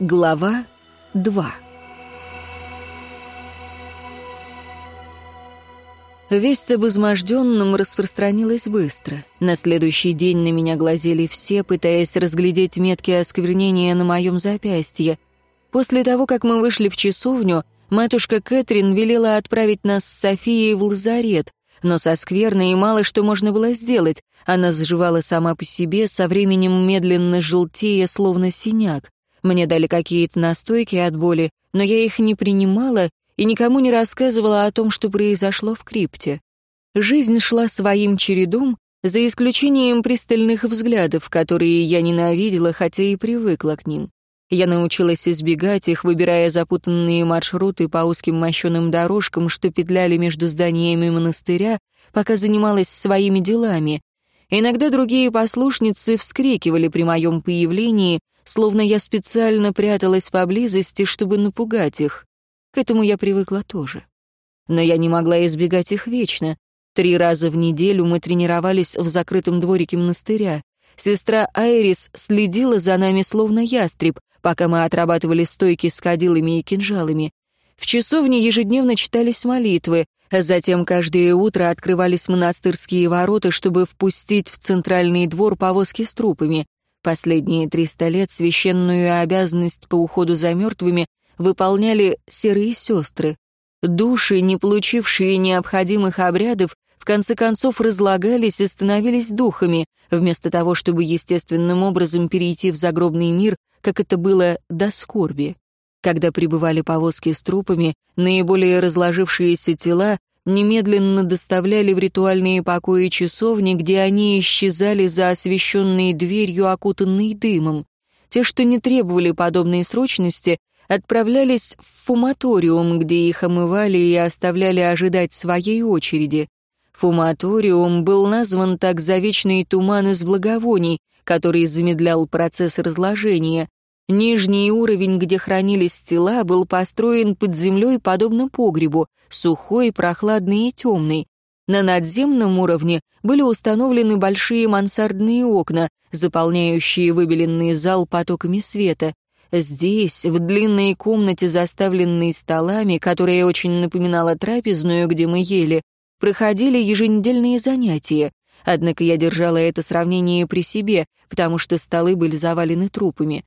Глава 2 Весть об изможденном распространилась быстро. На следующий день на меня глазели все, пытаясь разглядеть метки осквернения на моем запястье. После того, как мы вышли в часовню, матушка Кэтрин велела отправить нас с Софией в лазарет, но со скверной мало что можно было сделать. Она заживала сама по себе, со временем медленно желтея, словно синяк. Мне дали какие-то настойки от боли, но я их не принимала и никому не рассказывала о том, что произошло в крипте. Жизнь шла своим чередом, за исключением пристальных взглядов, которые я ненавидела, хотя и привыкла к ним. Я научилась избегать их, выбирая запутанные маршруты по узким мощеным дорожкам, что петляли между зданиями монастыря, пока занималась своими делами. Иногда другие послушницы вскрикивали при моем появлении, словно я специально пряталась поблизости, чтобы напугать их. К этому я привыкла тоже. Но я не могла избегать их вечно. Три раза в неделю мы тренировались в закрытом дворике монастыря. Сестра Айрис следила за нами словно ястреб, пока мы отрабатывали стойки с кадилами и кинжалами. В часовне ежедневно читались молитвы, а затем каждое утро открывались монастырские ворота, чтобы впустить в центральный двор повозки с трупами. Последние триста лет священную обязанность по уходу за мертвыми выполняли серые сестры. Души, не получившие необходимых обрядов, в конце концов разлагались и становились духами, вместо того, чтобы естественным образом перейти в загробный мир, как это было до скорби. Когда прибывали повозки с трупами, наиболее разложившиеся тела немедленно доставляли в ритуальные покои часовни, где они исчезали за освещенной дверью, окутанной дымом. Те, что не требовали подобной срочности, отправлялись в фуматориум, где их омывали и оставляли ожидать своей очереди. Фуматориум был назван так за вечный туман из благовоний, который замедлял процесс разложения. Нижний уровень, где хранились тела, был построен под землей подобно погребу, сухой, прохладный и темный. На надземном уровне были установлены большие мансардные окна, заполняющие выбеленный зал потоками света. Здесь, в длинной комнате, заставленной столами, которая очень напоминала трапезную, где мы ели, проходили еженедельные занятия. Однако я держала это сравнение при себе, потому что столы были завалены трупами.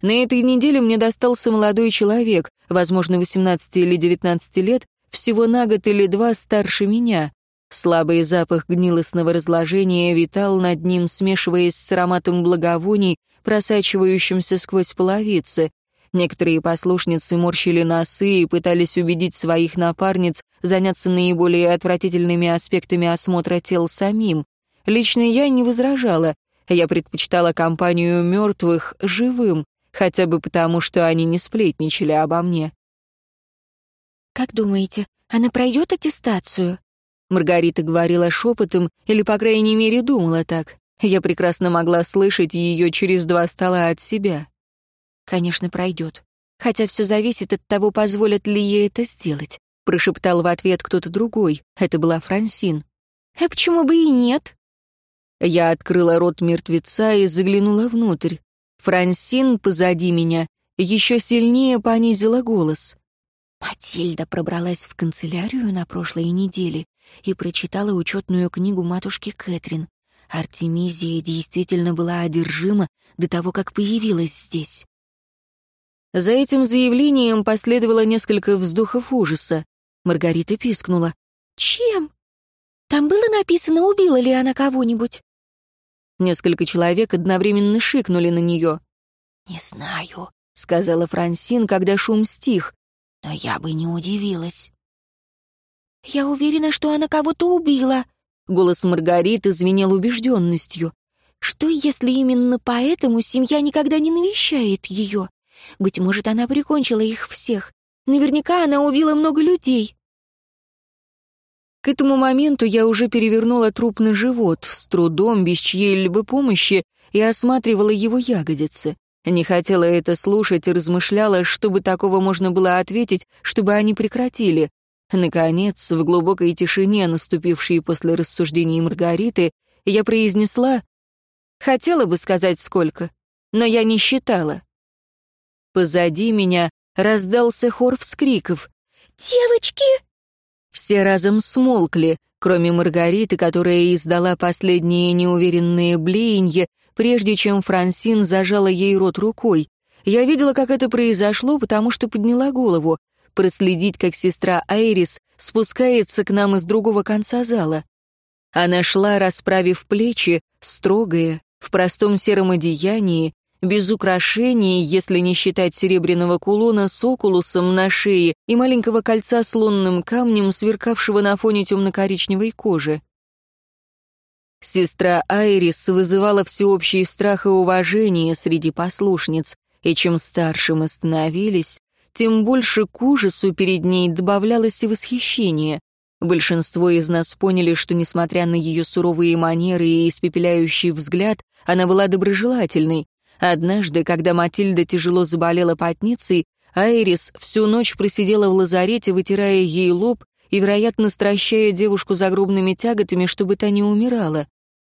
На этой неделе мне достался молодой человек, возможно, 18 или 19 лет, всего на год или два старше меня. Слабый запах гнилостного разложения витал над ним, смешиваясь с ароматом благовоний, просачивающимся сквозь половицы. Некоторые послушницы морщили носы и пытались убедить своих напарниц заняться наиболее отвратительными аспектами осмотра тел самим. Лично я не возражала. Я предпочитала компанию мертвых живым, хотя бы потому, что они не сплетничали обо мне. «Как думаете, она пройдет аттестацию?» Маргарита говорила шепотом, или, по крайней мере, думала так. Я прекрасно могла слышать ее через два стола от себя. «Конечно, пройдет. Хотя все зависит от того, позволят ли ей это сделать», прошептал в ответ кто-то другой. Это была Франсин. «А почему бы и нет?» Я открыла рот мертвеца и заглянула внутрь. Франсин позади меня еще сильнее понизила голос. Матильда пробралась в канцелярию на прошлой неделе и прочитала учетную книгу матушки Кэтрин. Артемизия действительно была одержима до того, как появилась здесь. За этим заявлением последовало несколько вздохов ужаса. Маргарита пискнула. «Чем? Там было написано, убила ли она кого-нибудь?» Несколько человек одновременно шикнули на нее. «Не знаю», — сказала Франсин, когда шум стих, «но я бы не удивилась». «Я уверена, что она кого-то убила», Голос Маргариты звенел убежденностью. «Что, если именно поэтому семья никогда не навещает ее? Быть может, она прикончила их всех. Наверняка она убила много людей». К этому моменту я уже перевернула труп на живот, с трудом, без чьей-либо помощи, и осматривала его ягодицы. Не хотела это слушать и размышляла, что бы такого можно было ответить, чтобы они прекратили. Наконец, в глубокой тишине, наступившей после рассуждений Маргариты, я произнесла «Хотела бы сказать, сколько, но я не считала». Позади меня раздался хор вскриков. «Девочки!» Все разом смолкли, кроме Маргариты, которая издала последние неуверенные блеянья, прежде чем Франсин зажала ей рот рукой. Я видела, как это произошло, потому что подняла голову. Проследить, как сестра Айрис спускается к нам из другого конца зала. Она шла, расправив плечи, строгая, в простом сером одеянии, без украшений, если не считать серебряного кулона с окулусом на шее и маленького кольца с лунным камнем, сверкавшего на фоне темно-коричневой кожи. Сестра Айрис вызывала всеобщий страх и уважение среди послушниц, и чем старше мы становились, тем больше к ужасу перед ней добавлялось и восхищение. Большинство из нас поняли, что, несмотря на ее суровые манеры и испепеляющий взгляд, она была доброжелательной. Однажды, когда Матильда тяжело заболела потницей, Айрис всю ночь просидела в лазарете, вытирая ей лоб и, вероятно, стращая девушку загробными тяготами, чтобы та не умирала.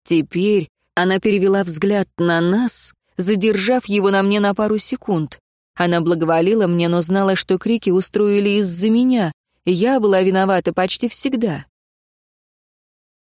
Теперь она перевела взгляд на нас, задержав его на мне на пару секунд. Она благоволила мне, но знала, что крики устроили из-за меня. Я была виновата почти всегда.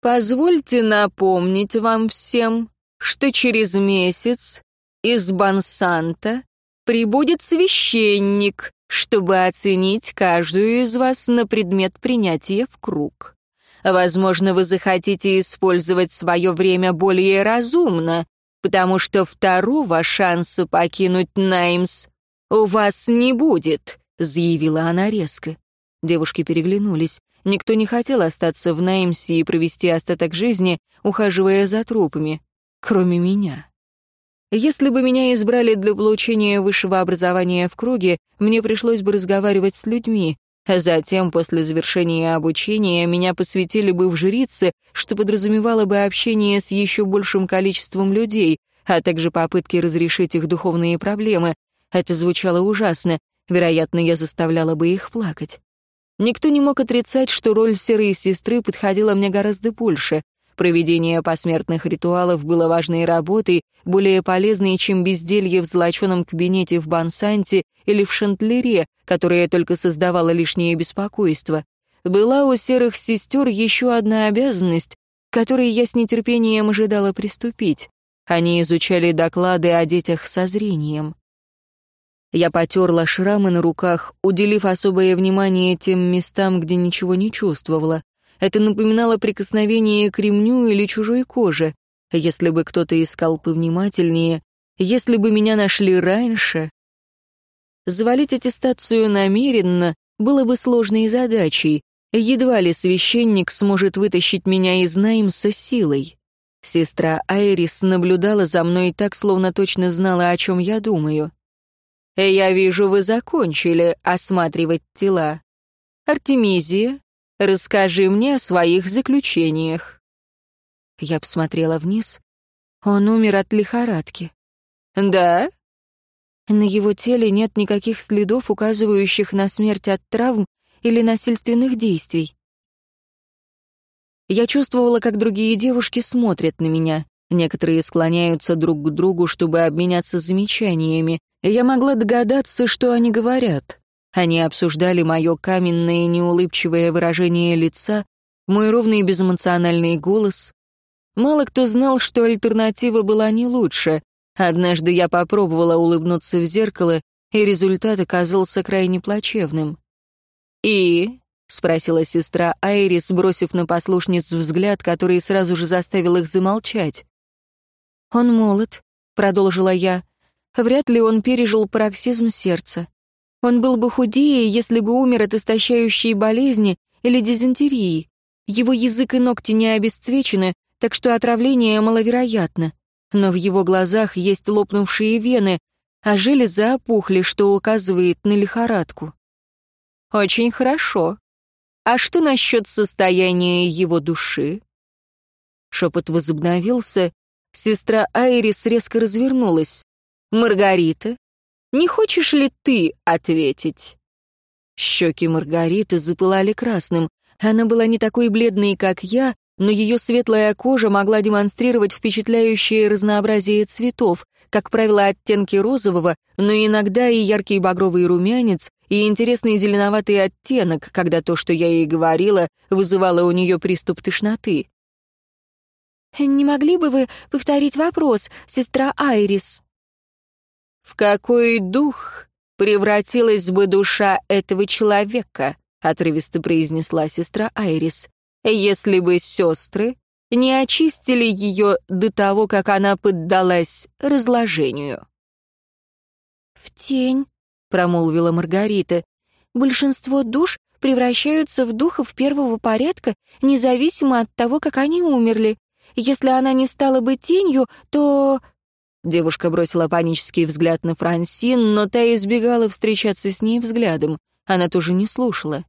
«Позвольте напомнить вам всем, что через месяц из Бансанта прибудет священник, чтобы оценить каждую из вас на предмет принятия в круг. Возможно, вы захотите использовать свое время более разумно, потому что второго шанса покинуть Наймс у вас не будет», — заявила она резко. Девушки переглянулись. Никто не хотел остаться в Наймсе и провести остаток жизни, ухаживая за трупами, кроме меня. Если бы меня избрали для получения высшего образования в круге, мне пришлось бы разговаривать с людьми, а затем, после завершения обучения, меня посвятили бы в жрицы, что подразумевало бы общение с еще большим количеством людей, а также попытки разрешить их духовные проблемы. Это звучало ужасно, вероятно, я заставляла бы их плакать. Никто не мог отрицать, что роль серой сестры подходила мне гораздо больше. Проведение посмертных ритуалов было важной работой, более полезной, чем безделье в золоченом кабинете в Бансанте или в Шантлере, которое только создавало лишнее беспокойство. Была у серых сестер еще одна обязанность, которой я с нетерпением ожидала приступить. Они изучали доклады о детях со зрением. Я потерла шрамы на руках, уделив особое внимание тем местам, где ничего не чувствовала. Это напоминало прикосновение к ремню или чужой коже. Если бы кто-то искал повнимательнее, если бы меня нашли раньше... Завалить аттестацию намеренно было бы сложной задачей. Едва ли священник сможет вытащить меня из Наймса силой. Сестра Айрис наблюдала за мной так, словно точно знала, о чем я думаю. «Я вижу, вы закончили осматривать тела. Артемизия, расскажи мне о своих заключениях». Я посмотрела вниз. Он умер от лихорадки. «Да?» На его теле нет никаких следов, указывающих на смерть от травм или насильственных действий. Я чувствовала, как другие девушки смотрят на меня. Некоторые склоняются друг к другу, чтобы обменяться замечаниями. Я могла догадаться, что они говорят. Они обсуждали мое каменное неулыбчивое выражение лица, мой ровный безэмоциональный голос. Мало кто знал, что альтернатива была не лучше. Однажды я попробовала улыбнуться в зеркало, и результат оказался крайне плачевным. «И?» — спросила сестра Айрис, бросив на послушниц взгляд, который сразу же заставил их замолчать. «Он молод», — продолжила я. «Вряд ли он пережил пароксизм сердца. Он был бы худее, если бы умер от истощающей болезни или дизентерии. Его язык и ногти не обесцвечены, так что отравление маловероятно. Но в его глазах есть лопнувшие вены, а железы опухли, что указывает на лихорадку. Очень хорошо. А что насчет состояния его души? Шепот возобновился, Сестра Айрис резко развернулась. «Маргарита, не хочешь ли ты ответить?» Щеки Маргариты запылали красным. Она была не такой бледной, как я, но ее светлая кожа могла демонстрировать впечатляющее разнообразие цветов, как правило, оттенки розового, но иногда и яркий багровый румянец, и интересный зеленоватый оттенок, когда то, что я ей говорила, вызывало у нее приступ тошноты. «Не могли бы вы повторить вопрос, сестра Айрис?» «В какой дух превратилась бы душа этого человека?» — отрывисто произнесла сестра Айрис. «Если бы сестры не очистили ее до того, как она поддалась разложению». «В тень», — промолвила Маргарита. «Большинство душ превращаются в духов первого порядка, независимо от того, как они умерли. Если она не стала бы тенью, то...» Девушка бросила панический взгляд на Франсин, но та избегала встречаться с ней взглядом. Она тоже не слушала.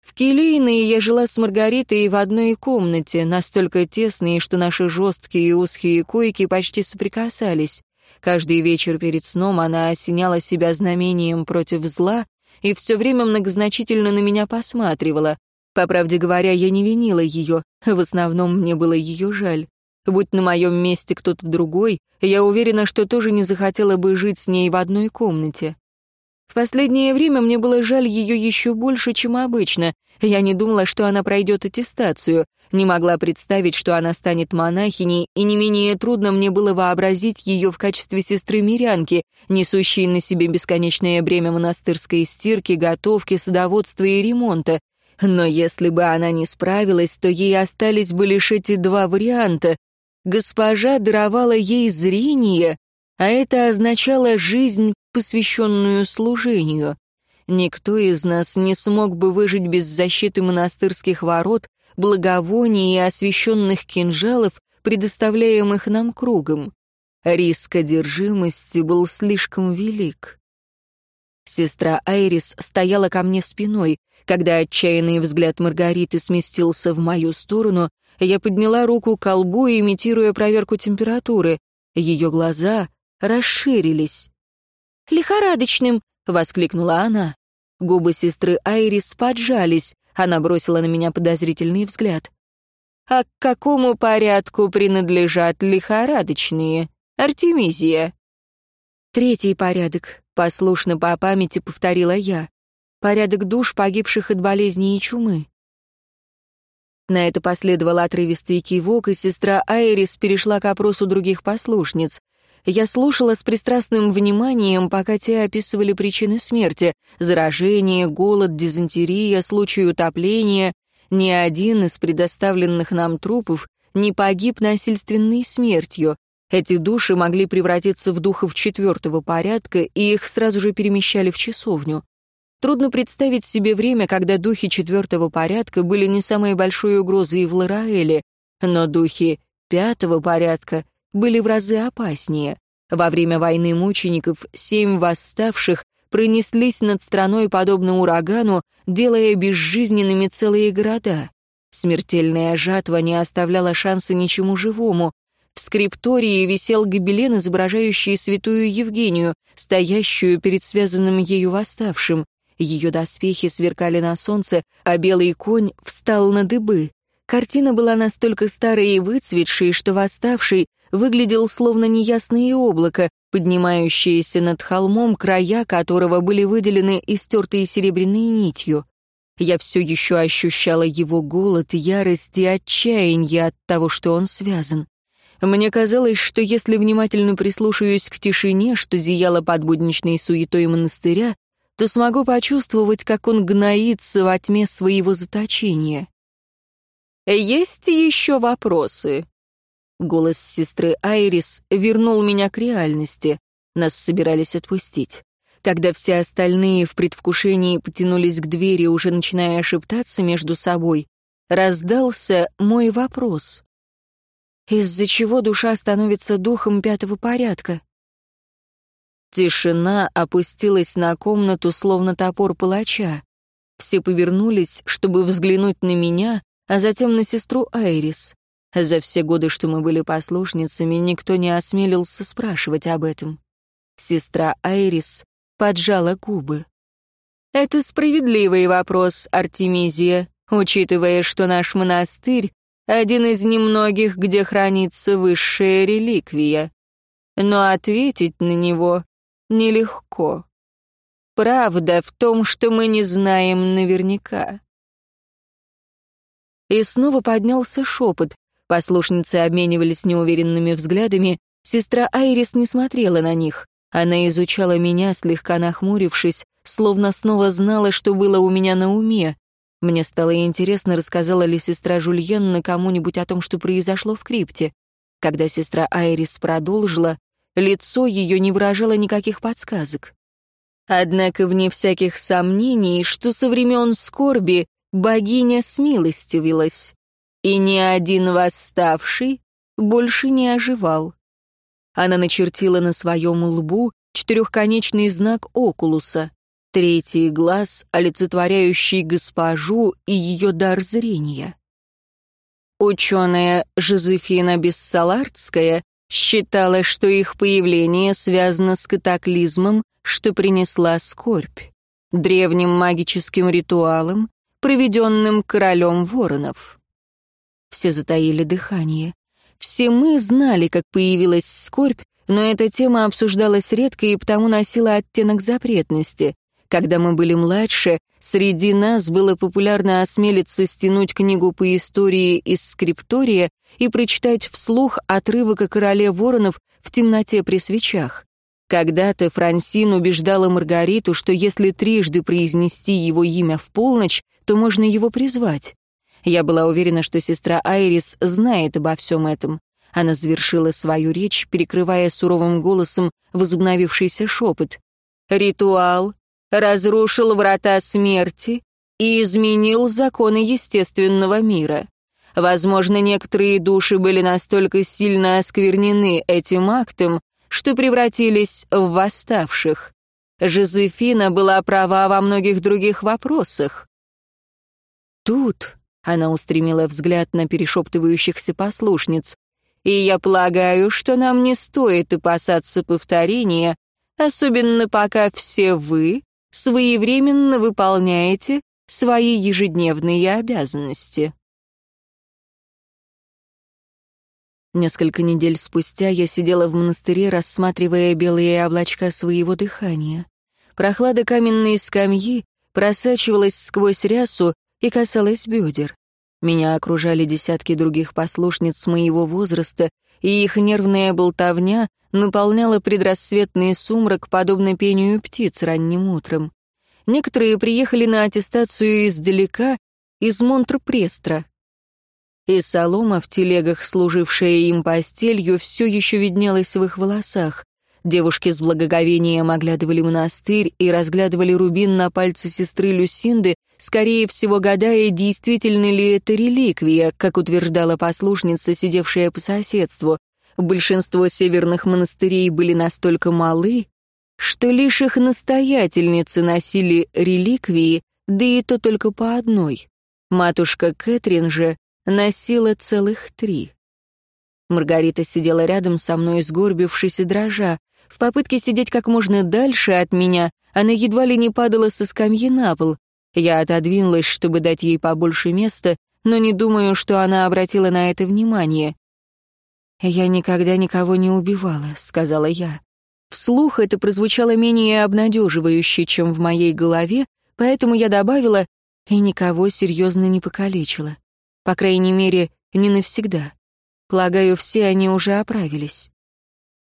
В Келейной я жила с Маргаритой в одной комнате, настолько тесной, что наши жесткие и узкие койки почти соприкасались. Каждый вечер перед сном она осеняла себя знамением против зла и все время многозначительно на меня посматривала. По правде говоря, я не винила ее, в основном мне было ее жаль. Будь на моем месте кто-то другой, я уверена, что тоже не захотела бы жить с ней в одной комнате. В последнее время мне было жаль ее еще больше, чем обычно. Я не думала, что она пройдет аттестацию, не могла представить, что она станет монахиней, и не менее трудно мне было вообразить ее в качестве сестры-мирянки, несущей на себе бесконечное бремя монастырской стирки, готовки, садоводства и ремонта. Но если бы она не справилась, то ей остались бы лишь эти два варианта. Госпожа даровала ей зрение, а это означало жизнь, посвященную служению. Никто из нас не смог бы выжить без защиты монастырских ворот, благовоний и освященных кинжалов, предоставляемых нам кругом. Риск одержимости был слишком велик. Сестра Айрис стояла ко мне спиной. Когда отчаянный взгляд Маргариты сместился в мою сторону, я подняла руку к колбу, имитируя проверку температуры. Ее глаза расширились. «Лихорадочным!» — воскликнула она. Губы сестры Айрис поджались, она бросила на меня подозрительный взгляд. «А к какому порядку принадлежат лихорадочные? Артемизия?» «Третий порядок», — послушно по памяти повторила я. «Порядок душ, погибших от болезни и чумы». На это последовал отрывистый кивок, и сестра Айрис перешла к опросу других послушниц. Я слушала с пристрастным вниманием, пока те описывали причины смерти — заражение, голод, дизентерия, случай утопления. Ни один из предоставленных нам трупов не погиб насильственной смертью. Эти души могли превратиться в духов четвертого порядка, и их сразу же перемещали в часовню. Трудно представить себе время, когда духи четвертого порядка были не самой большой угрозой в Лараэле, но духи пятого порядка были в разы опаснее. Во время войны мучеников семь восставших пронеслись над страной подобно урагану, делая безжизненными целые города. Смертельная жатва не оставляла шанса ничему живому. В скриптории висел гобелен, изображающий святую Евгению, стоящую перед связанным ею восставшим. Ее доспехи сверкали на солнце, а белый конь встал на дыбы. Картина была настолько старой и выцветшей, что восставший выглядел словно неясное облако, поднимающееся над холмом, края которого были выделены истертые серебряной нитью. Я все еще ощущала его голод, ярость и отчаяние от того, что он связан. Мне казалось, что если внимательно прислушаюсь к тишине, что зияла под будничной суетой монастыря, то смогу почувствовать, как он гноится во тьме своего заточения. «Есть еще вопросы?» Голос сестры Айрис вернул меня к реальности. Нас собирались отпустить. Когда все остальные в предвкушении потянулись к двери, уже начиная шептаться между собой, раздался мой вопрос. «Из-за чего душа становится духом пятого порядка?» Тишина опустилась на комнату, словно топор палача. Все повернулись, чтобы взглянуть на меня, а затем на сестру Айрис. За все годы, что мы были послушницами, никто не осмелился спрашивать об этом. Сестра Айрис поджала губы. «Это справедливый вопрос, Артемизия, учитывая, что наш монастырь — один из немногих, где хранится высшая реликвия. но ответить на него нелегко. Правда в том, что мы не знаем наверняка. И снова поднялся шепот. Послушницы обменивались неуверенными взглядами. Сестра Айрис не смотрела на них. Она изучала меня, слегка нахмурившись, словно снова знала, что было у меня на уме. Мне стало интересно, рассказала ли сестра Жульенна кому-нибудь о том, что произошло в крипте. Когда сестра Айрис продолжила, лицо ее не выражало никаких подсказок. Однако вне всяких сомнений, что со времен скорби богиня смилостивилась, и ни один восставший больше не оживал. Она начертила на своем лбу четырехконечный знак окулуса, третий глаз, олицетворяющий госпожу и ее дар зрения. Ученая Жозефина Бессалардская считала, что их появление связано с катаклизмом, что принесла скорбь, древним магическим ритуалом, проведенным королем воронов. Все затаили дыхание. Все мы знали, как появилась скорбь, но эта тема обсуждалась редко и потому носила оттенок запретности. Когда мы были младше, среди нас было популярно осмелиться стянуть книгу по истории из скриптория и прочитать вслух отрывок о короле воронов в темноте при свечах. Когда-то Франсин убеждала Маргариту, что если трижды произнести его имя в полночь, то можно его призвать. Я была уверена, что сестра Айрис знает обо всем этом. Она завершила свою речь, перекрывая суровым голосом возобновившийся шепот. «Ритуал разрушил врата смерти и изменил законы естественного мира. Возможно, некоторые души были настолько сильно осквернены этим актом, что превратились в восставших. Жозефина была права во многих других вопросах. Тут она устремила взгляд на перешептывающихся послушниц. «И я полагаю, что нам не стоит опасаться повторения, особенно пока все вы своевременно выполняете свои ежедневные обязанности». Несколько недель спустя я сидела в монастыре, рассматривая белые облачка своего дыхания. Прохлада каменной скамьи просачивалась сквозь рясу и касалась бедер. Меня окружали десятки других послушниц моего возраста, и их нервная болтовня наполняла предрассветный сумрак, подобно пению птиц ранним утром. Некоторые приехали на аттестацию издалека, из Монтр-Престра, и солома в телегах, служившая им постелью, все еще виднелась в их волосах. Девушки с благоговением оглядывали монастырь и разглядывали рубин на пальце сестры Люсинды, скорее всего, гадая, действительно ли это реликвия, как утверждала послушница, сидевшая по соседству. Большинство северных монастырей были настолько малы, что лишь их настоятельницы носили реликвии, да и то только по одной. Матушка Кэтрин же носила целых три. Маргарита сидела рядом со мной, сгорбившись и дрожа. В попытке сидеть как можно дальше от меня, она едва ли не падала со скамьи на пол. Я отодвинулась, чтобы дать ей побольше места, но не думаю, что она обратила на это внимание. «Я никогда никого не убивала», — сказала я. Вслух это прозвучало менее обнадеживающе, чем в моей голове, поэтому я добавила «и никого серьезно не покалечила». По крайней мере, не навсегда. Полагаю, все они уже оправились.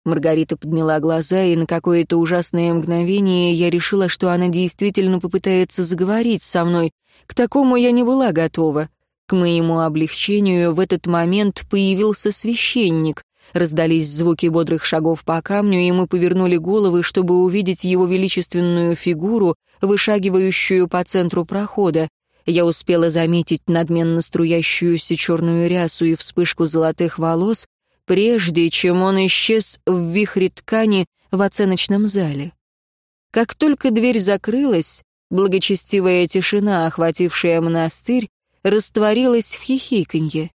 Маргарита подняла глаза, и на какое-то ужасное мгновение я решила, что она действительно попытается заговорить со мной. К такому я не была готова. К моему облегчению в этот момент появился священник. Раздались звуки бодрых шагов по камню, и мы повернули головы, чтобы увидеть его величественную фигуру, вышагивающую по центру прохода. Я успела заметить надменно струящуюся черную рясу и вспышку золотых волос, прежде чем он исчез в вихре ткани в оценочном зале. Как только дверь закрылась, благочестивая тишина, охватившая монастырь, растворилась в хихиканье.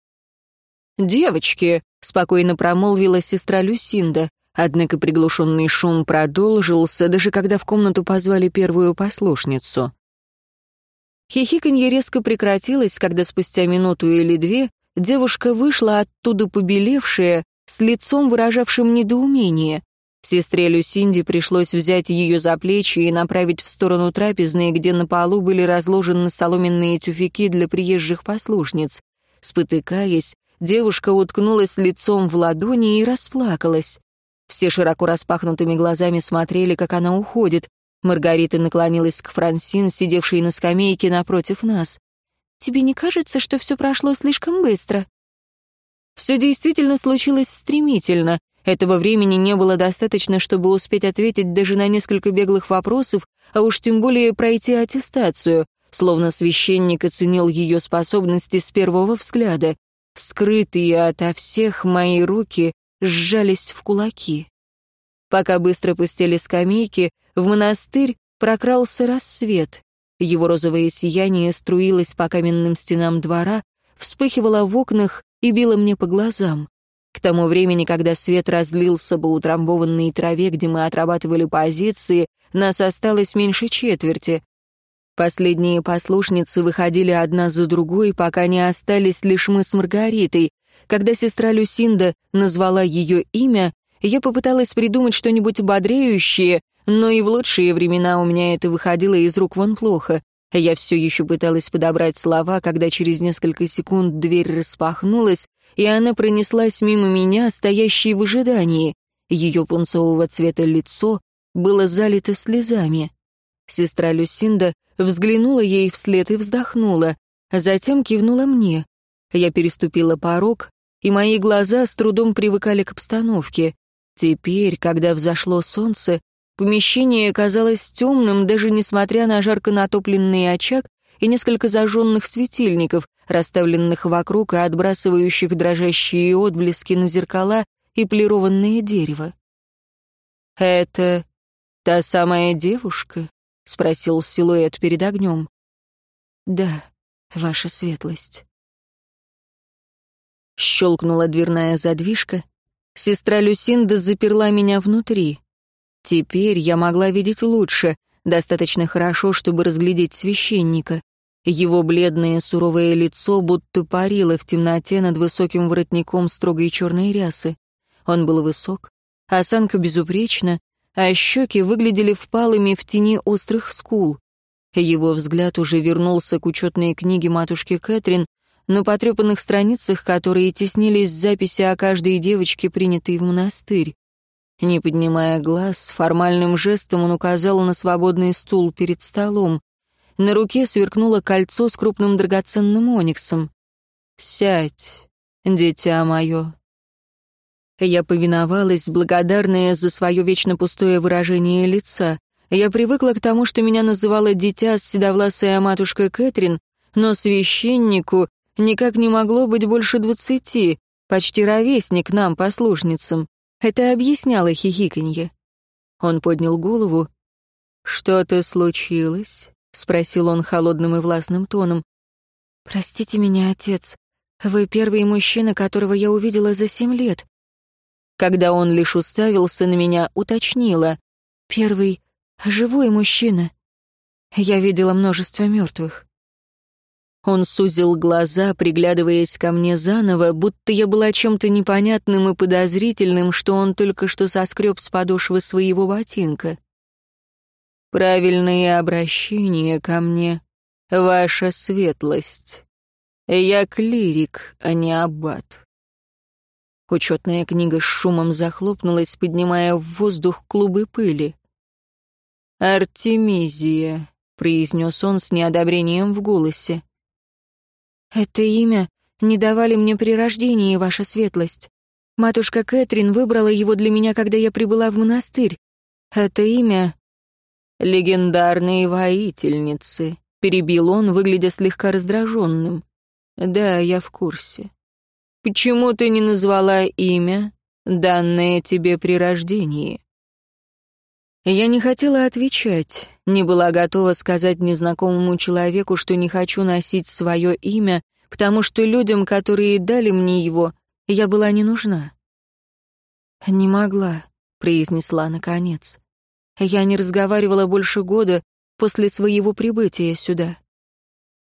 «Девочки!» — спокойно промолвила сестра Люсинда, однако приглушенный шум продолжился, даже когда в комнату позвали первую послушницу. Хихиканье резко прекратилось, когда спустя минуту или две девушка вышла оттуда побелевшая, с лицом, выражавшим недоумение. Сестре Люсинди пришлось взять ее за плечи и направить в сторону трапезной, где на полу были разложены соломенные тюфяки для приезжих послушниц. Спотыкаясь, девушка уткнулась лицом в ладони и расплакалась. Все широко распахнутыми глазами смотрели, как она уходит. Маргарита наклонилась к Франсин, сидевшей на скамейке напротив нас. «Тебе не кажется, что все прошло слишком быстро?» Все действительно случилось стремительно. Этого времени не было достаточно, чтобы успеть ответить даже на несколько беглых вопросов, а уж тем более пройти аттестацию, словно священник оценил ее способности с первого взгляда. Скрытые ото всех мои руки сжались в кулаки. Пока быстро пустили скамейки, в монастырь прокрался рассвет. Его розовое сияние струилось по каменным стенам двора, вспыхивало в окнах и било мне по глазам. К тому времени, когда свет разлился по утрамбованной траве, где мы отрабатывали позиции, нас осталось меньше четверти. Последние послушницы выходили одна за другой, пока не остались лишь мы с Маргаритой. Когда сестра Люсинда назвала ее имя, я попыталась придумать что-нибудь бодреющее, но и в лучшие времена у меня это выходило из рук вон плохо. Я все еще пыталась подобрать слова, когда через несколько секунд дверь распахнулась, и она пронеслась мимо меня, стоящей в ожидании. Ее пунцового цвета лицо было залито слезами. Сестра Люсинда взглянула ей вслед и вздохнула, затем кивнула мне. Я переступила порог, и мои глаза с трудом привыкали к обстановке. Теперь, когда взошло солнце, помещение казалось темным, даже несмотря на жарко натопленный очаг и несколько зажженных светильников, расставленных вокруг и отбрасывающих дрожащие отблески на зеркала и полированное дерево. «Это та самая девушка?» — спросил силуэт перед огнем. «Да, ваша светлость». Щелкнула дверная задвижка. Сестра Люсинда заперла меня внутри. Теперь я могла видеть лучше, достаточно хорошо, чтобы разглядеть священника. Его бледное суровое лицо будто парило в темноте над высоким воротником строгой черной рясы. Он был высок, осанка безупречна, а щеки выглядели впалыми в тени острых скул. Его взгляд уже вернулся к учетной книге матушки Кэтрин, на потрепанных страницах, которые теснились записи о каждой девочке, принятой в монастырь. Не поднимая глаз, формальным жестом он указал на свободный стул перед столом. На руке сверкнуло кольцо с крупным драгоценным ониксом. «Сядь, дитя мое». Я повиновалась, благодарная за свое вечно пустое выражение лица. Я привыкла к тому, что меня называла дитя седовласая матушка Кэтрин, но священнику никак не могло быть больше двадцати, почти ровесник нам, послушницам. Это объясняло хихиканье. Он поднял голову. «Что-то случилось?» — спросил он холодным и властным тоном. «Простите меня, отец. Вы первый мужчина, которого я увидела за семь лет». Когда он лишь уставился на меня, уточнила. «Первый живой мужчина. Я видела множество мертвых». Он сузил глаза, приглядываясь ко мне заново, будто я была чем-то непонятным и подозрительным, что он только что соскреб с подошвы своего ботинка. Правильное обращение ко мне, ваша светлость. Я клирик, а не аббат. Учетная книга с шумом захлопнулась, поднимая в воздух клубы пыли. «Артемизия», — произнес он с неодобрением в голосе. «Это имя не давали мне при рождении, ваша светлость. Матушка Кэтрин выбрала его для меня, когда я прибыла в монастырь. Это имя «Легендарные воительницы», — перебил он, выглядя слегка раздраженным. «Да, я в курсе. Почему ты не назвала имя, данное тебе при рождении?» Я не хотела отвечать, не была готова сказать незнакомому человеку, что не хочу носить свое имя, потому что людям, которые дали мне его, я была не нужна. «Не могла», — произнесла наконец. Я не разговаривала больше года после своего прибытия сюда.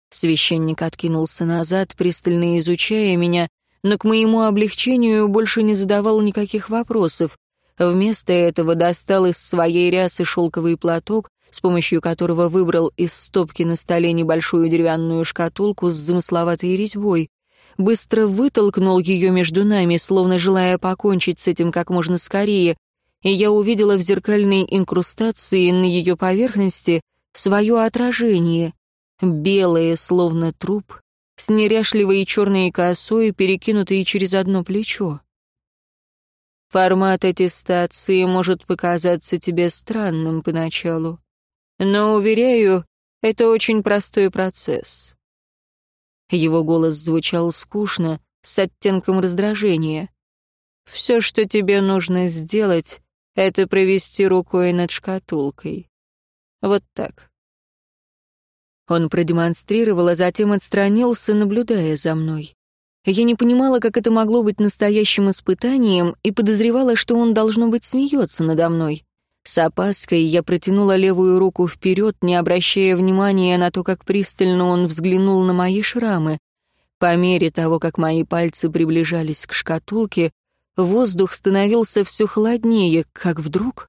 Священник откинулся назад, пристально изучая меня, но к моему облегчению больше не задавал никаких вопросов. Вместо этого достал из своей рясы шелковый платок, с помощью которого выбрал из стопки на столе небольшую деревянную шкатулку с замысловатой резьбой. Быстро вытолкнул ее между нами, словно желая покончить с этим как можно скорее, и я увидела в зеркальной инкрустации на ее поверхности свое отражение, белое, словно труп, с неряшливой черной косой, перекинутой через одно плечо. Формат аттестации может показаться тебе странным поначалу. Но, уверяю, это очень простой процесс. Его голос звучал скучно, с оттенком раздражения. Все, что тебе нужно сделать, это провести рукой над шкатулкой. Вот так. Он продемонстрировал, а затем отстранился, наблюдая за мной. Я не понимала, как это могло быть настоящим испытанием, и подозревала, что он, должно быть, смеется надо мной. С опаской я протянула левую руку вперед, не обращая внимания на то, как пристально он взглянул на мои шрамы. По мере того, как мои пальцы приближались к шкатулке, воздух становился все холоднее, как вдруг...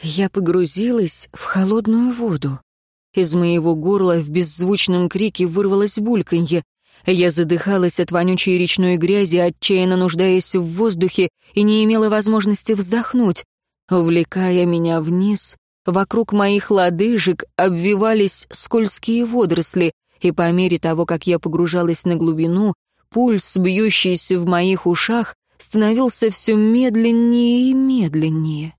Я погрузилась в холодную воду. Из моего горла в беззвучном крике вырвалось бульканье. Я задыхалась от вонючей речной грязи, отчаянно нуждаясь в воздухе, и не имела возможности вздохнуть. Увлекая меня вниз, вокруг моих лодыжек обвивались скользкие водоросли, и по мере того, как я погружалась на глубину, пульс, бьющийся в моих ушах, становился все медленнее и медленнее.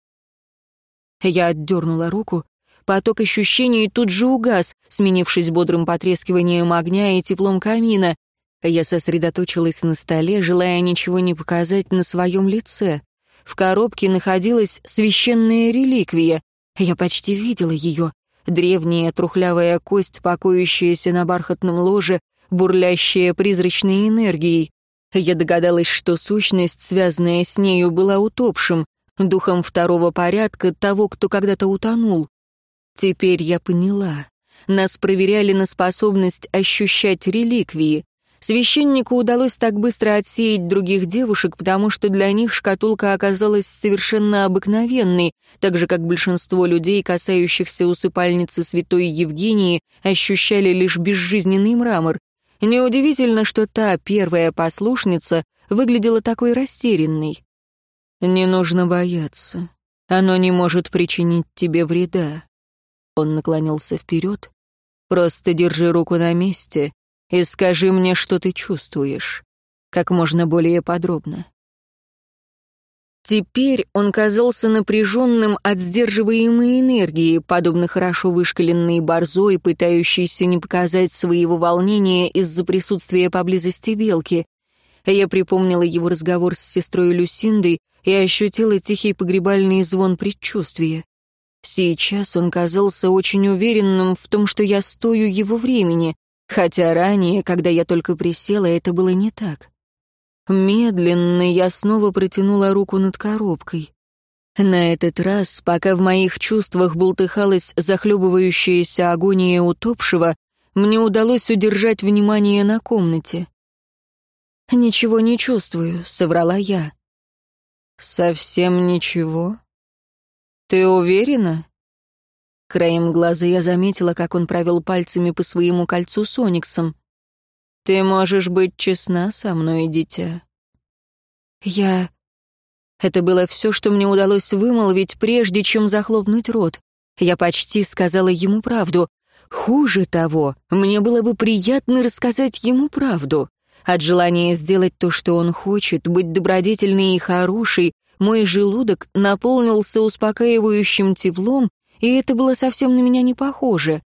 Я отдернула руку, поток ощущений тут же угас, сменившись бодрым потрескиванием огня и теплом камина. Я сосредоточилась на столе, желая ничего не показать на своем лице. В коробке находилась священная реликвия. Я почти видела ее. Древняя трухлявая кость, покоящаяся на бархатном ложе, бурлящая призрачной энергией. Я догадалась, что сущность, связанная с нею, была утопшим, духом второго порядка, того, кто когда-то утонул. Теперь я поняла. Нас проверяли на способность ощущать реликвии. Священнику удалось так быстро отсеять других девушек, потому что для них шкатулка оказалась совершенно обыкновенной, так же, как большинство людей, касающихся усыпальницы святой Евгении, ощущали лишь безжизненный мрамор. Неудивительно, что та первая послушница выглядела такой растерянной. «Не нужно бояться. Оно не может причинить тебе вреда». Он наклонился вперед. «Просто держи руку на месте и скажи мне, что ты чувствуешь, как можно более подробно». Теперь он казался напряженным от сдерживаемой энергии, подобно хорошо вышкаленной борзой, пытающейся не показать своего волнения из-за присутствия поблизости белки. Я припомнила его разговор с сестрой Люсиндой и ощутила тихий погребальный звон предчувствия. Сейчас он казался очень уверенным в том, что я стою его времени, Хотя ранее, когда я только присела, это было не так. Медленно я снова протянула руку над коробкой. На этот раз, пока в моих чувствах бултыхалась захлебывающаяся агония утопшего, мне удалось удержать внимание на комнате. «Ничего не чувствую», — соврала я. «Совсем ничего? Ты уверена?» Краем глаза я заметила, как он провел пальцами по своему кольцу с Ониксом. «Ты можешь быть честна со мной, дитя». «Я...» Это было все, что мне удалось вымолвить, прежде чем захлопнуть рот. Я почти сказала ему правду. Хуже того, мне было бы приятно рассказать ему правду. От желания сделать то, что он хочет, быть добродетельной и хорошей, мой желудок наполнился успокаивающим теплом, и это было совсем на меня не похоже.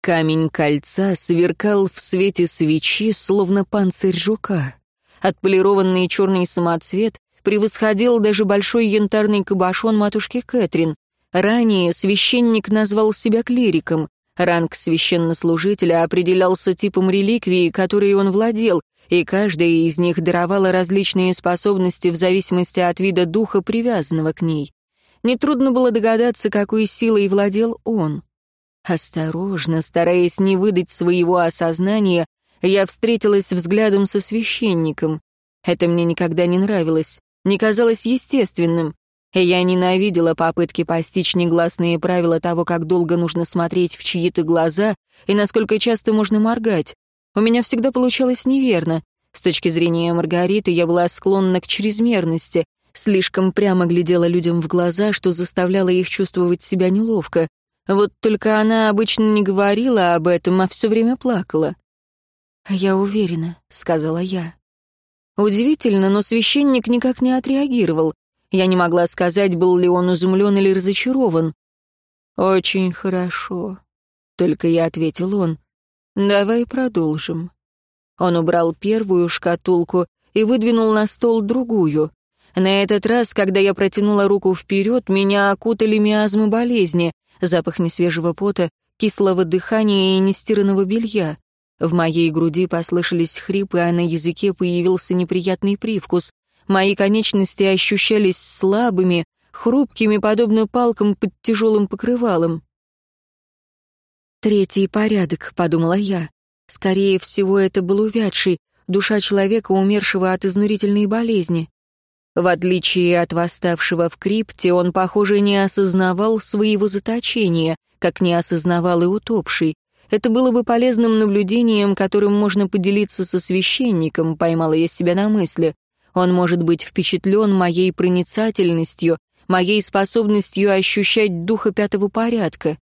Камень кольца сверкал в свете свечи, словно панцирь жука. Отполированный черный самоцвет превосходил даже большой янтарный кабошон матушки Кэтрин. Ранее священник назвал себя клириком. Ранг священнослужителя определялся типом реликвии, которой он владел, и каждая из них даровала различные способности в зависимости от вида духа, привязанного к ней. Нетрудно было догадаться, какой силой владел он. Осторожно, стараясь не выдать своего осознания, я встретилась взглядом со священником. Это мне никогда не нравилось, не казалось естественным. Я ненавидела попытки постичь негласные правила того, как долго нужно смотреть в чьи-то глаза и насколько часто можно моргать. У меня всегда получалось неверно. С точки зрения Маргариты я была склонна к чрезмерности, слишком прямо глядела людям в глаза, что заставляло их чувствовать себя неловко. Вот только она обычно не говорила об этом, а все время плакала. «Я уверена», — сказала я. Удивительно, но священник никак не отреагировал. Я не могла сказать, был ли он изумлен или разочарован. «Очень хорошо», — только я ответил он. «Давай продолжим». Он убрал первую шкатулку и выдвинул на стол другую. На этот раз, когда я протянула руку вперед, меня окутали миазмы болезни, запах несвежего пота, кислого дыхания и нестиранного белья. В моей груди послышались хрипы, а на языке появился неприятный привкус. Мои конечности ощущались слабыми, хрупкими, подобно палкам под тяжелым покрывалом. «Третий порядок», — подумала я. Скорее всего, это был увядший, душа человека, умершего от изнурительной болезни. В отличие от восставшего в крипте, он, похоже, не осознавал своего заточения, как не осознавал и утопший. Это было бы полезным наблюдением, которым можно поделиться со священником, поймала я себя на мысли. Он может быть впечатлен моей проницательностью, моей способностью ощущать духа пятого порядка.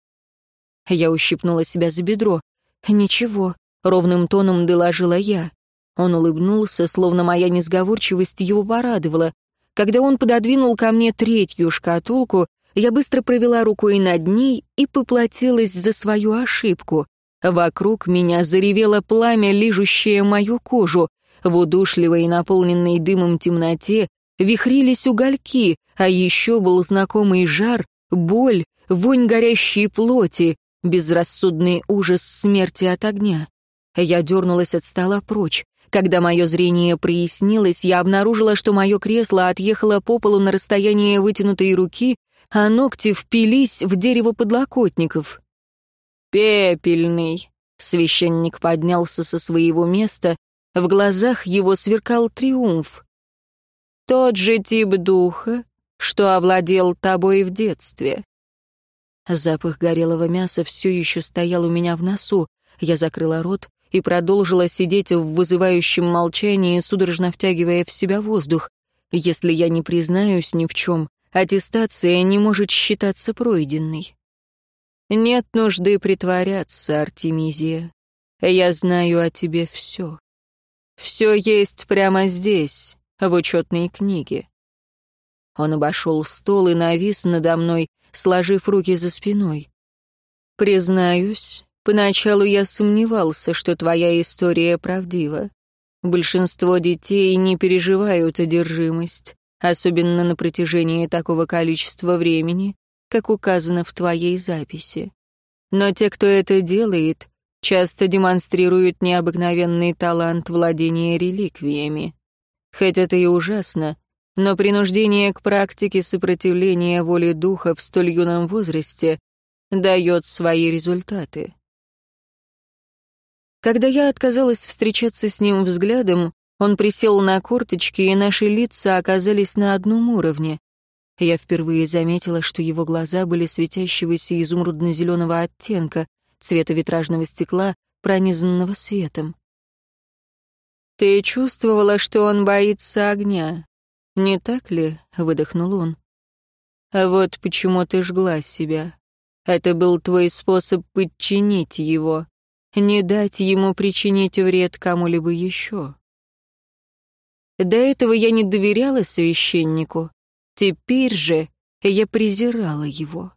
Я ущипнула себя за бедро. «Ничего», — ровным тоном доложила я. Он улыбнулся, словно моя несговорчивость его порадовала. Когда он пододвинул ко мне третью шкатулку, я быстро провела рукой над ней и поплатилась за свою ошибку. Вокруг меня заревело пламя, лижущее мою кожу. В удушливой и наполненной дымом темноте вихрились угольки, а еще был знакомый жар, боль, вонь горящей плоти, безрассудный ужас смерти от огня. Я дернулась от стола прочь. Когда мое зрение прояснилось, я обнаружила, что мое кресло отъехало по полу на расстояние вытянутой руки, а ногти впились в дерево подлокотников. «Пепельный!» — священник поднялся со своего места, в глазах его сверкал триумф. «Тот же тип духа, что овладел тобой в детстве». Запах горелого мяса все еще стоял у меня в носу. Я закрыла рот, и продолжила сидеть в вызывающем молчании, судорожно втягивая в себя воздух. Если я не признаюсь ни в чем, аттестация не может считаться пройденной. Нет нужды притворяться, Артемизия. Я знаю о тебе все. Все есть прямо здесь, в учетной книге. Он обошел стол и навис надо мной, сложив руки за спиной. Признаюсь, Поначалу я сомневался, что твоя история правдива. Большинство детей не переживают одержимость, особенно на протяжении такого количества времени, как указано в твоей записи. Но те, кто это делает, часто демонстрируют необыкновенный талант владения реликвиями. Хоть это и ужасно, но принуждение к практике сопротивления воле духа в столь юном возрасте дает свои результаты. Когда я отказалась встречаться с ним взглядом, он присел на корточки, и наши лица оказались на одном уровне. Я впервые заметила, что его глаза были светящегося изумрудно-зеленого оттенка, цвета витражного стекла, пронизанного светом. «Ты чувствовала, что он боится огня, не так ли?» — выдохнул он. «А вот почему ты жгла себя. Это был твой способ подчинить его не дать ему причинить вред кому-либо еще. До этого я не доверяла священнику, теперь же я презирала его.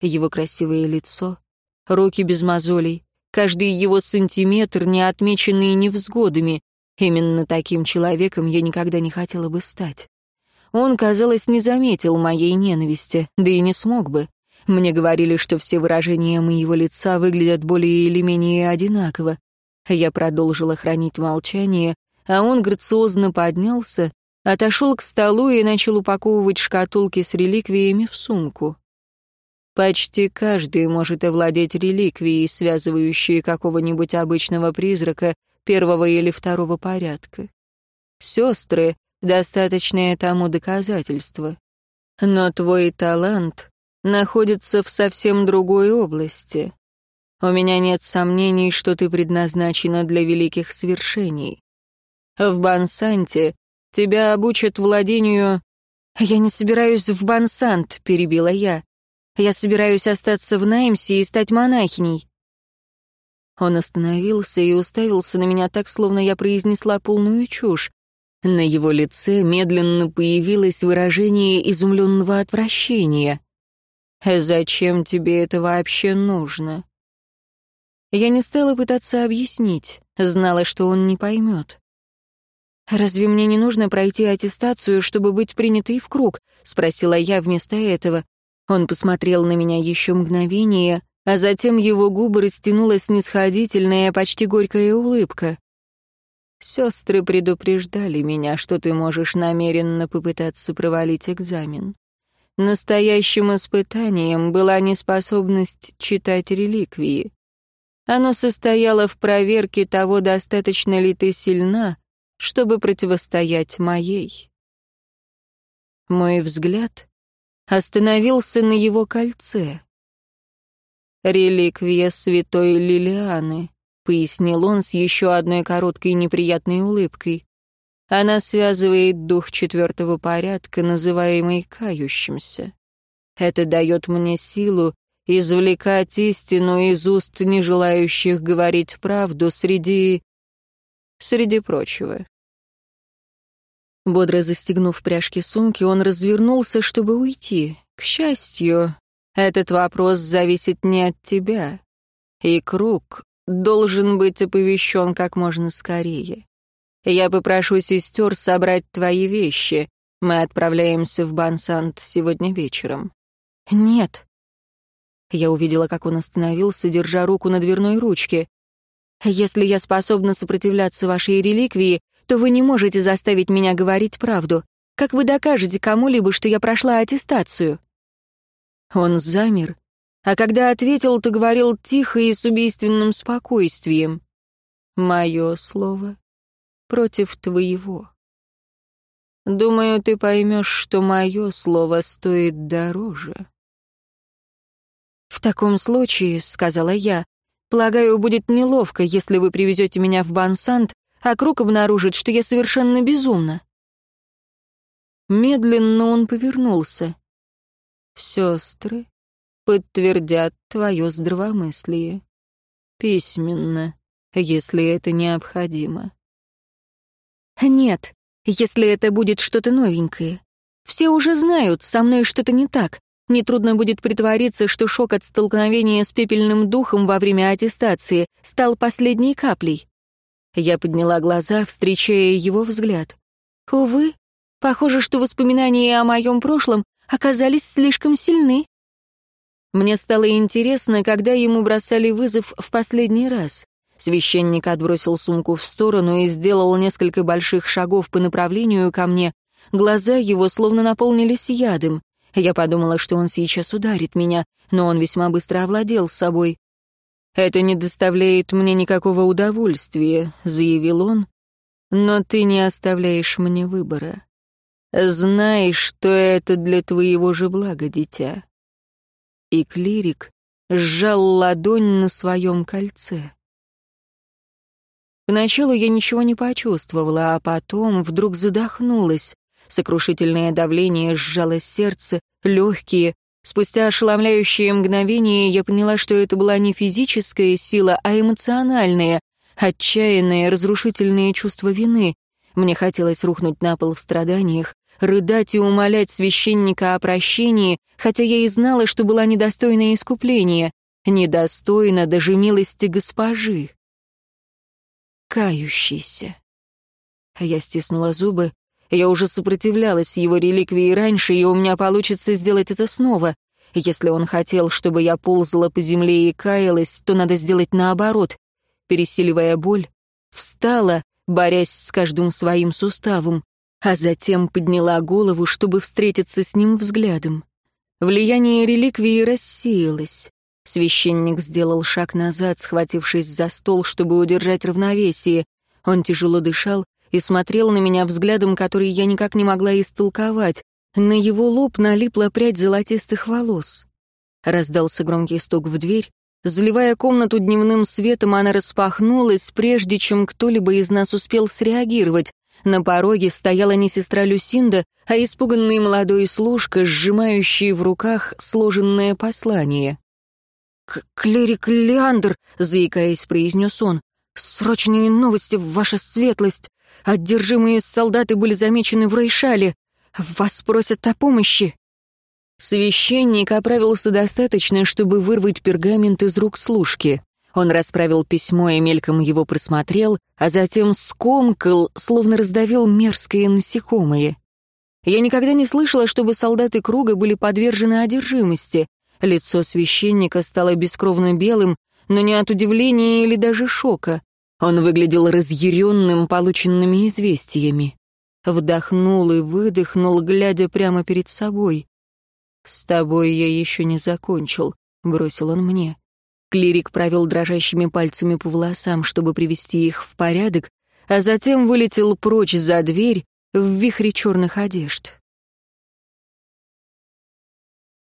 Его красивое лицо, руки без мозолей, каждый его сантиметр, не отмеченный невзгодами. Именно таким человеком я никогда не хотела бы стать. Он, казалось, не заметил моей ненависти, да и не смог бы. Мне говорили, что все выражения моего лица выглядят более или менее одинаково. Я продолжила хранить молчание, а он грациозно поднялся, отошел к столу и начал упаковывать шкатулки с реликвиями в сумку. Почти каждый может овладеть реликвией, связывающей какого-нибудь обычного призрака первого или второго порядка. Сестры — достаточное тому доказательство. Но твой талант находится в совсем другой области. У меня нет сомнений, что ты предназначена для великих свершений. В Бансанте тебя обучат владению... «Я не собираюсь в Бансант», — перебила я. «Я собираюсь остаться в Наймсе и стать монахиней». Он остановился и уставился на меня так, словно я произнесла полную чушь. На его лице медленно появилось выражение изумленного отвращения. «Зачем тебе это вообще нужно?» Я не стала пытаться объяснить, знала, что он не поймет. «Разве мне не нужно пройти аттестацию, чтобы быть принятой в круг?» — спросила я вместо этого. Он посмотрел на меня еще мгновение, а затем его губы растянула снисходительная, почти горькая улыбка. «Сестры предупреждали меня, что ты можешь намеренно попытаться провалить экзамен. Настоящим испытанием была неспособность читать реликвии. Оно состояло в проверке того, достаточно ли ты сильна, чтобы противостоять моей. Мой взгляд остановился на его кольце. «Реликвия святой Лилианы», — пояснил он с еще одной короткой неприятной улыбкой. «Она связывает дух четвертого порядка, называемый кающимся. Это дает мне силу извлекать истину из уст нежелающих говорить правду среди среди прочего. Бодро застегнув пряжки сумки, он развернулся, чтобы уйти. К счастью, этот вопрос зависит не от тебя. И круг должен быть оповещен как можно скорее. Я попрошу сестер собрать твои вещи. Мы отправляемся в Бансант сегодня вечером. Нет. Я увидела, как он остановился, держа руку на дверной ручке. Если я способна сопротивляться вашей реликвии, то вы не можете заставить меня говорить правду. Как вы докажете кому-либо, что я прошла аттестацию?» Он замер, а когда ответил, то говорил тихо и с убийственным спокойствием. «Мое слово против твоего. Думаю, ты поймешь, что мое слово стоит дороже». «В таком случае», — сказала я, Полагаю, будет неловко, если вы привезете меня в Бансант, а Круг обнаружит, что я совершенно безумна. Медленно он повернулся. Сестры подтвердят твое здравомыслие. Письменно, если это необходимо. Нет, если это будет что-то новенькое. Все уже знают, со мной что-то не так. Нетрудно будет притвориться, что шок от столкновения с пепельным духом во время аттестации стал последней каплей. Я подняла глаза, встречая его взгляд. Увы, похоже, что воспоминания о моем прошлом оказались слишком сильны. Мне стало интересно, когда ему бросали вызов в последний раз. Священник отбросил сумку в сторону и сделал несколько больших шагов по направлению ко мне. Глаза его словно наполнились ядом. Я подумала, что он сейчас ударит меня, но он весьма быстро овладел собой. «Это не доставляет мне никакого удовольствия», — заявил он, «но ты не оставляешь мне выбора. Знай, что это для твоего же блага, дитя». И клирик сжал ладонь на своем кольце. Поначалу я ничего не почувствовала, а потом вдруг задохнулась. Сокрушительное давление сжало сердце, легкие. Спустя ошеломляющее мгновение я поняла, что это была не физическая сила, а эмоциональная, отчаянное, разрушительное чувство вины. Мне хотелось рухнуть на пол в страданиях, рыдать и умолять священника о прощении, хотя я и знала, что была недостойна искупления, недостойна даже милости госпожи. Кающийся. Я стиснула зубы, я уже сопротивлялась его реликвии раньше, и у меня получится сделать это снова. Если он хотел, чтобы я ползала по земле и каялась, то надо сделать наоборот. Пересиливая боль, встала, борясь с каждым своим суставом, а затем подняла голову, чтобы встретиться с ним взглядом. Влияние реликвии рассеялось. Священник сделал шаг назад, схватившись за стол, чтобы удержать равновесие. Он тяжело дышал, и смотрел на меня взглядом, который я никак не могла истолковать. На его лоб налипла прядь золотистых волос. Раздался громкий стук в дверь. Заливая комнату дневным светом, она распахнулась, прежде чем кто-либо из нас успел среагировать. На пороге стояла не сестра Люсинда, а испуганный молодой служка, сжимающий в руках сложенное послание. «Клерик Леандр», — заикаясь, произнес он, — «срочные новости, ваша светлость. Одержимые солдаты были замечены в Рейшале. Вас просят о помощи». Священник оправился достаточно, чтобы вырвать пергамент из рук служки. Он расправил письмо и мельком его просмотрел, а затем скомкал, словно раздавил мерзкое насекомое. Я никогда не слышала, чтобы солдаты круга были подвержены одержимости. Лицо священника стало бескровно белым, но не от удивления или даже шока. Он выглядел разъяренным полученными известиями. Вдохнул и выдохнул, глядя прямо перед собой. «С тобой я еще не закончил», — бросил он мне. Клирик провел дрожащими пальцами по волосам, чтобы привести их в порядок, а затем вылетел прочь за дверь в вихре черных одежд.